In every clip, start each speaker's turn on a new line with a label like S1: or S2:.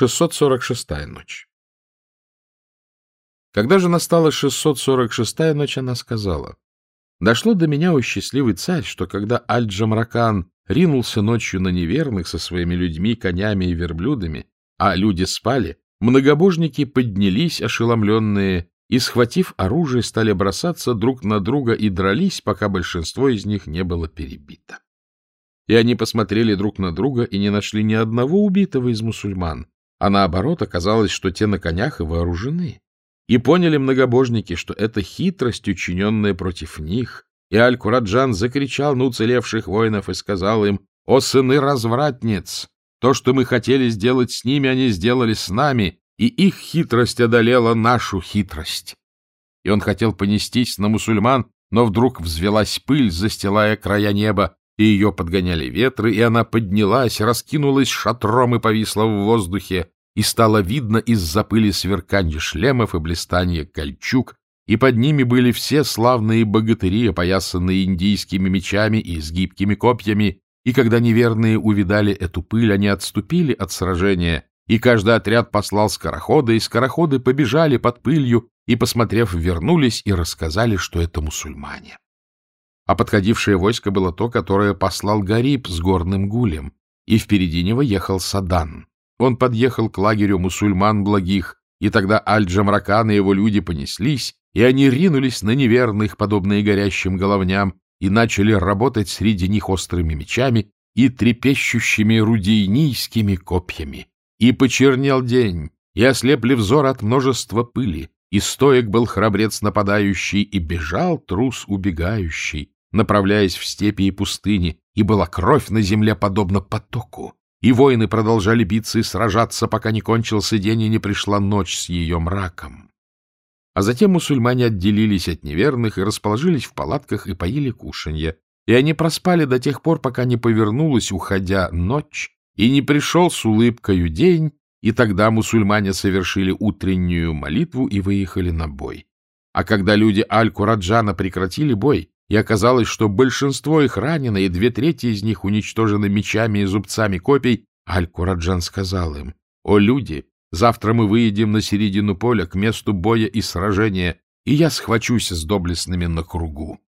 S1: 646-я ночь. Когда же настала 646-я ночь, она сказала, «Дошло до меня, о счастливый царь, что когда Аль-Джамракан ринулся ночью на неверных со своими людьми, конями и верблюдами, а люди спали, многобожники поднялись, ошеломленные, и, схватив оружие, стали бросаться друг на друга и дрались, пока большинство из них не было перебито. И они посмотрели друг на друга и не нашли ни одного убитого из мусульман, а наоборот оказалось, что те на конях и вооружены. И поняли многобожники, что это хитрость, учиненная против них, и Аль-Кураджан закричал на уцелевших воинов и сказал им, «О, сыны развратниц! То, что мы хотели сделать с ними, они сделали с нами, и их хитрость одолела нашу хитрость». И он хотел понестись на мусульман, но вдруг взвелась пыль, застилая края неба, и ее подгоняли ветры, и она поднялась, раскинулась шатром и повисла в воздухе, и стало видно из-за пыли сверканье шлемов и блистанье кольчуг, и под ними были все славные богатыри, опоясанные индийскими мечами и с гибкими копьями, и когда неверные увидали эту пыль, они отступили от сражения, и каждый отряд послал скороходы, и скороходы побежали под пылью, и, посмотрев, вернулись и рассказали, что это мусульмане. А подходившее войско было то, которое послал Гариб с горным гулем, и впереди него ехал Садан. Он подъехал к лагерю мусульман благих, и тогда Аль-Джамракан и его люди понеслись, и они ринулись на неверных, подобные горящим головням, и начали работать среди них острыми мечами и трепещущими рудейнийскими копьями. И почернел день, и ослепли взор от множества пыли, и стоек был храбрец нападающий, и бежал трус убегающий, направляясь в степи и пустыни, и была кровь на земле подобно потоку. И воины продолжали биться и сражаться, пока не кончился день и не пришла ночь с ее мраком. А затем мусульмане отделились от неверных и расположились в палатках и поили кушанье. И они проспали до тех пор, пока не повернулась, уходя, ночь, и не пришел с улыбкою день, и тогда мусульмане совершили утреннюю молитву и выехали на бой. А когда люди Аль-Кураджана прекратили бой, и оказалось, что большинство их ранено, и две трети из них уничтожены мечами и зубцами копий, Аль-Кураджан сказал им, «О люди, Завтра мы выедем на середину поля к месту боя и сражения, и я схвачусь с доблестными на кругу.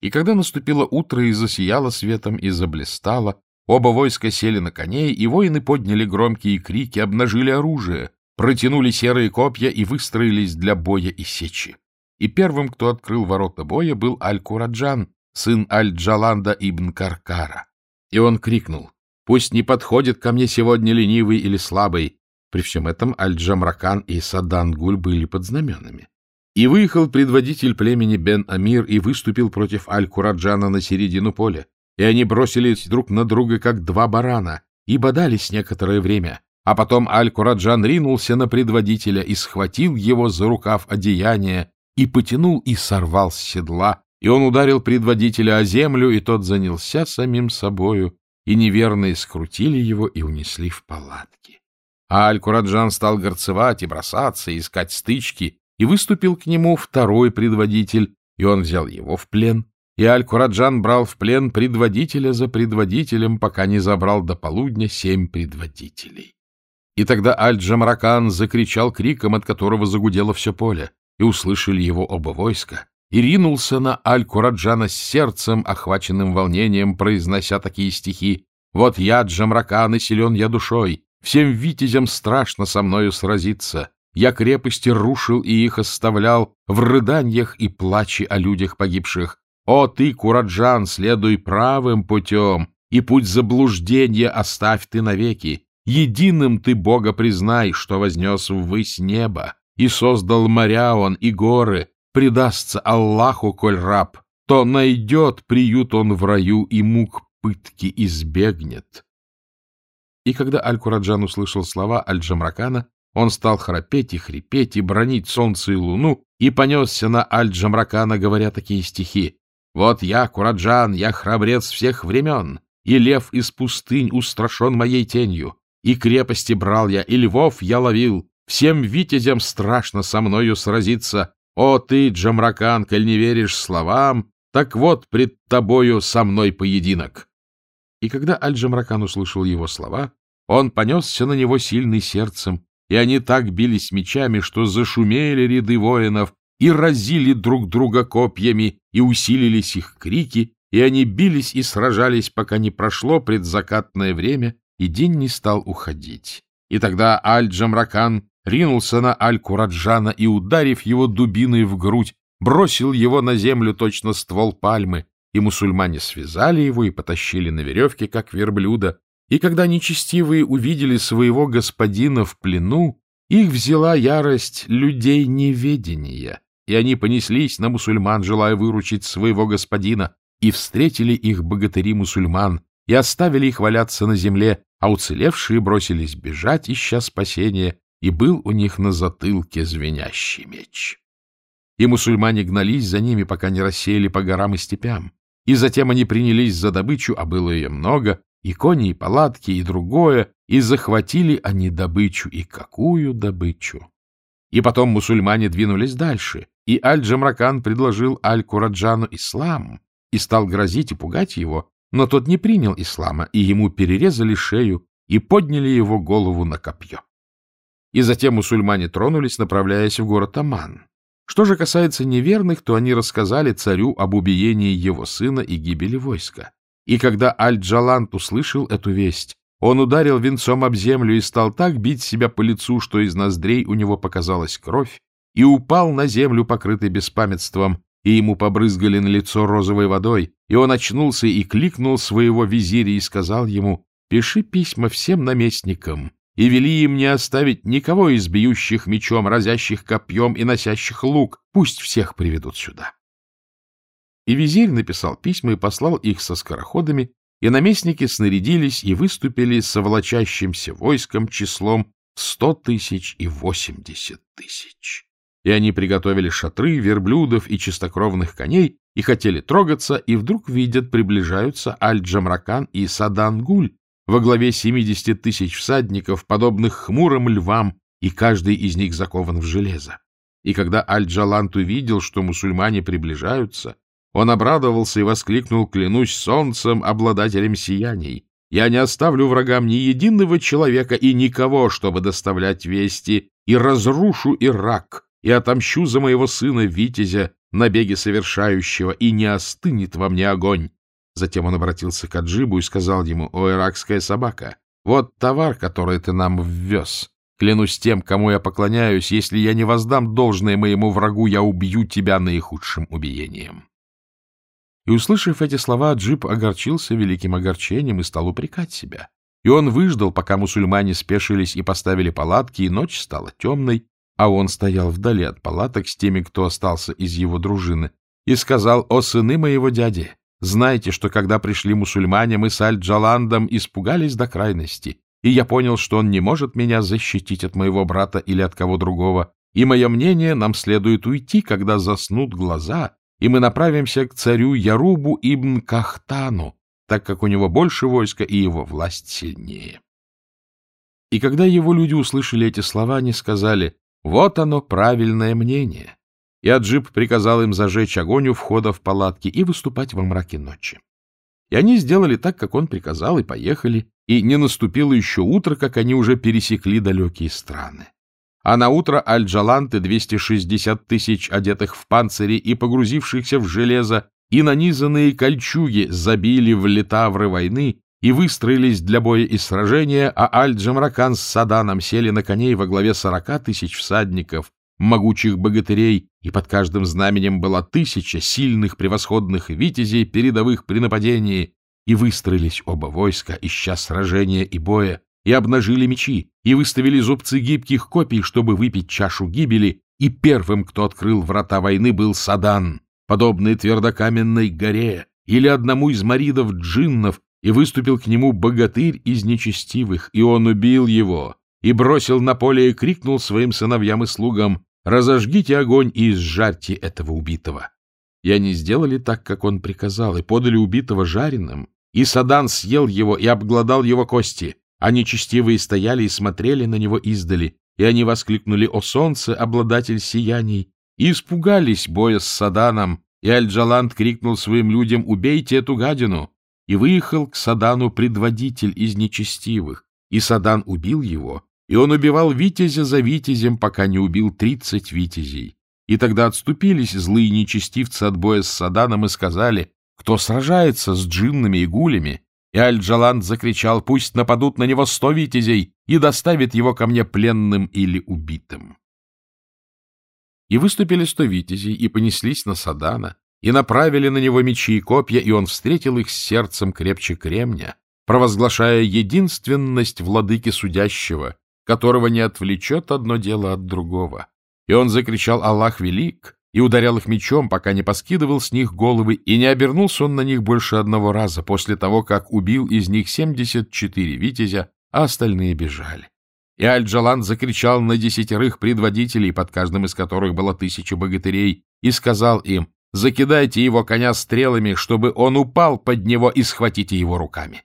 S1: И когда наступило утро и засияло светом и заблистало, оба войска сели на коней, и воины подняли громкие крики, обнажили оружие, протянули серые копья и выстроились для боя и сечи. И первым, кто открыл ворота боя, был Аль-Кураджан, сын Аль-Джаланда ибн Каркара. И он крикнул, «Пусть не подходит ко мне сегодня ленивый или слабый, при всем этом Аль-Джамракан и Садан-Гуль были под знаменами. И выехал предводитель племени Бен-Амир и выступил против Аль-Кураджана на середину поля. И они бросились друг на друга, как два барана, и бодались некоторое время. А потом Аль-Кураджан ринулся на предводителя и схватил его за рукав одеяния, и потянул и сорвал с седла, и он ударил предводителя о землю, и тот занялся самим собою, и неверные скрутили его и унесли в палатки. А Аль-Кураджан стал горцевать и бросаться, и искать стычки, и выступил к нему второй предводитель, и он взял его в плен. И Аль-Кураджан брал в плен предводителя за предводителем, пока не забрал до полудня семь предводителей. И тогда Аль-Джамракан закричал криком, от которого загудело все поле, и услышали его оба войска, и ринулся на Аль-Кураджана с сердцем, охваченным волнением, произнося такие стихи «Вот я, Джамракан, и силен я душой, Всем витязям страшно со мною сразиться. Я крепости рушил и их оставлял в рыданьях и плаче о людях погибших. О, ты, Кураджан, следуй правым путем, и путь заблуждения оставь ты навеки. Единым ты Бога признай, что вознес ввысь небо, и создал моря он и горы, предастся Аллаху, коль раб, то найдет приют он в раю и мук пытки избегнет. И когда Аль-Кураджан услышал слова Аль-Джамракана, он стал храпеть и хрипеть и бронить солнце и луну и понесся на Аль-Джамракана, говоря такие стихи. «Вот я, Кураджан, я храбрец всех времен, и лев из пустынь устрашен моей тенью, и крепости брал я, и львов я ловил, всем витязям страшно со мною сразиться. О ты, Джамракан, коль не веришь словам, так вот пред тобою со мной поединок». И когда Аль-Джамракан услышал его слова, Он понесся на него сильный сердцем, и они так бились мечами, что зашумели ряды воинов, и разили друг друга копьями, и усилились их крики, и они бились и сражались, пока не прошло предзакатное время, и день не стал уходить. И тогда Аль-Джамракан ринулся на Аль-Кураджана и, ударив его дубиной в грудь, бросил его на землю точно ствол пальмы, и мусульмане связали его и потащили на веревке, как верблюда. И когда нечестивые увидели своего господина в плену, их взяла ярость людей неведения, и они понеслись на мусульман, желая выручить своего господина, и встретили их богатыри-мусульман, и оставили их валяться на земле, а уцелевшие бросились бежать, ища спасения, и был у них на затылке звенящий меч. И мусульмане гнались за ними, пока не рассеяли по горам и степям. И затем они принялись за добычу, а было ее много, и кони, и палатки, и другое, и захватили они добычу, и какую добычу! И потом мусульмане двинулись дальше, и Аль-Джамракан предложил Аль-Кураджану ислам и стал грозить и пугать его, но тот не принял ислама, и ему перерезали шею и подняли его голову на копье. И затем мусульмане тронулись, направляясь в город Аман. Что же касается неверных, то они рассказали царю об убиении его сына и гибели войска. И когда Аль-Джалант услышал эту весть, он ударил венцом об землю и стал так бить себя по лицу, что из ноздрей у него показалась кровь, и упал на землю, покрытый беспамятством, и ему побрызгали на лицо розовой водой, и он очнулся и кликнул своего визиря и сказал ему, «Пиши письма всем наместникам, и вели им не оставить никого из бьющих мечом, разящих копьем и носящих лук, пусть всех приведут сюда». И визирь написал письма и послал их со скороходами, и наместники снарядились и выступили с овлачащимся войском числом сто тысяч и восемьдесят тысяч. И они приготовили шатры, верблюдов и чистокровных коней, и хотели трогаться, и вдруг видят, приближаются Аль-Джамракан и Садангуль во главе семидесяти тысяч всадников, подобных хмурым львам, и каждый из них закован в железо. И когда Аль-Джалант увидел, что мусульмане приближаются, он обрадовался и воскликнул, клянусь солнцем, обладателем сияний. Я не оставлю врагам ни единого человека и никого, чтобы доставлять вести, и разрушу Ирак, и отомщу за моего сына Витязя, набеги совершающего, и не остынет во мне огонь. Затем он обратился к Аджибу и сказал ему, «О, иракская собака, вот товар, который ты нам ввез. Клянусь тем, кому я поклоняюсь, если я не воздам должное моему врагу, я убью тебя наихудшим убиением». И, услышав эти слова, Аджиб огорчился великим огорчением и стал упрекать себя. И он выждал, пока мусульмане спешились и поставили палатки, и ночь стала темной, а он стоял вдали от палаток с теми, кто остался из его дружины, и сказал, «О, сыны моего дяди, знайте, что когда пришли мусульмане, мы с Аль-Джаландом испугались до крайности, и я понял, что он не может меня защитить от моего брата или от кого другого, и мое мнение, нам следует уйти, когда заснут глаза, и мы направимся к царю Ярубу ибн Кахтану, так как у него больше войска и его власть сильнее». И когда его люди услышали эти слова, они сказали, вот оно, правильное мнение. И Аджиб приказал им зажечь огонь у входа в палатки и выступать во мраке ночи. И они сделали так, как он приказал, и поехали, и не наступило еще утро, как они уже пересекли далекие страны. А на утро Аль-Джаланты, 260 тысяч одетых в панцири и погрузившихся в железо, и нанизанные кольчуги забили в летавры войны, и выстроились для боя и сражения, а Аль-Джамракан с Саданом сели на коней во главе сорока тысяч всадников, могучих богатырей, и под каждым знаменем была тысяча сильных превосходных витязей, передовых при нападении, и выстроились оба войска, ища сражения и боя, и обнажили мечи, и выставили зубцы гибких копий, чтобы выпить чашу гибели, и первым, кто открыл врата войны, был Садан, подобный твердокаменной горе, или одному из маридов джиннов, и выступил к нему богатырь из нечестивых, и он убил его, и бросил на поле и крикнул своим сыновьям и слугам, «Разожгите огонь и изжарьте этого убитого». И они сделали так, как он приказал, и подали убитого жареным, и Садан съел его и обглодал его кости, а нечестивые стояли и смотрели на него издали, и они воскликнули «О солнце, обладатель сияний!» и испугались боя с Саданом, и Аль-Джаланд крикнул своим людям «Убейте эту гадину!» и выехал к Садану предводитель из нечестивых, и Садан убил его, и он убивал витязя за витязем, пока не убил тридцать витязей. И тогда отступились злые нечестивцы от боя с Саданом и сказали, кто сражается с джиннами и гулями. И Аль-Джаланд закричал, пусть нападут на него сто витязей и доставят его ко мне пленным или убитым. И выступили сто витязей, и понеслись на Садана, и направили на него мечи и копья, и он встретил их с сердцем крепче кремня, провозглашая единственность владыки судящего, которого не отвлечет одно дело от другого. И он закричал «Аллах велик!» и ударял их мечом, пока не поскидывал с них головы, и не обернулся он на них больше одного раза после того, как убил из них семьдесят четыре витязя, а остальные бежали. И Аль-Джалан закричал на десятерых предводителей, под каждым из которых было тысяча богатырей, и сказал им, «Закидайте его коня стрелами, чтобы он упал под него, и схватите его руками».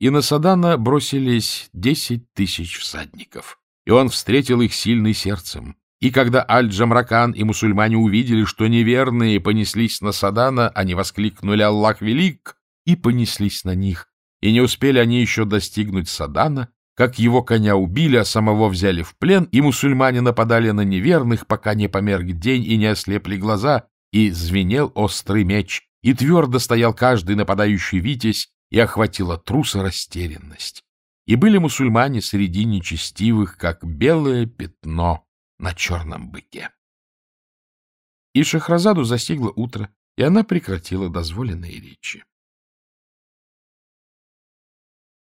S1: И на Садана бросились десять тысяч всадников, и он встретил их сильным сердцем. И когда Аль-Джамракан и мусульмане увидели, что неверные понеслись на Садана, они воскликнули «Аллах велик!» и понеслись на них. И не успели они еще достигнуть Садана, как его коня убили, а самого взяли в плен, и мусульмане нападали на неверных, пока не померк день и не ослепли глаза, и звенел острый меч, и твердо стоял каждый нападающий витязь, и охватила труса растерянность. И были мусульмане среди нечестивых, как белое пятно на черном быке. И Шахразаду застигло утро, и она прекратила дозволенные речи.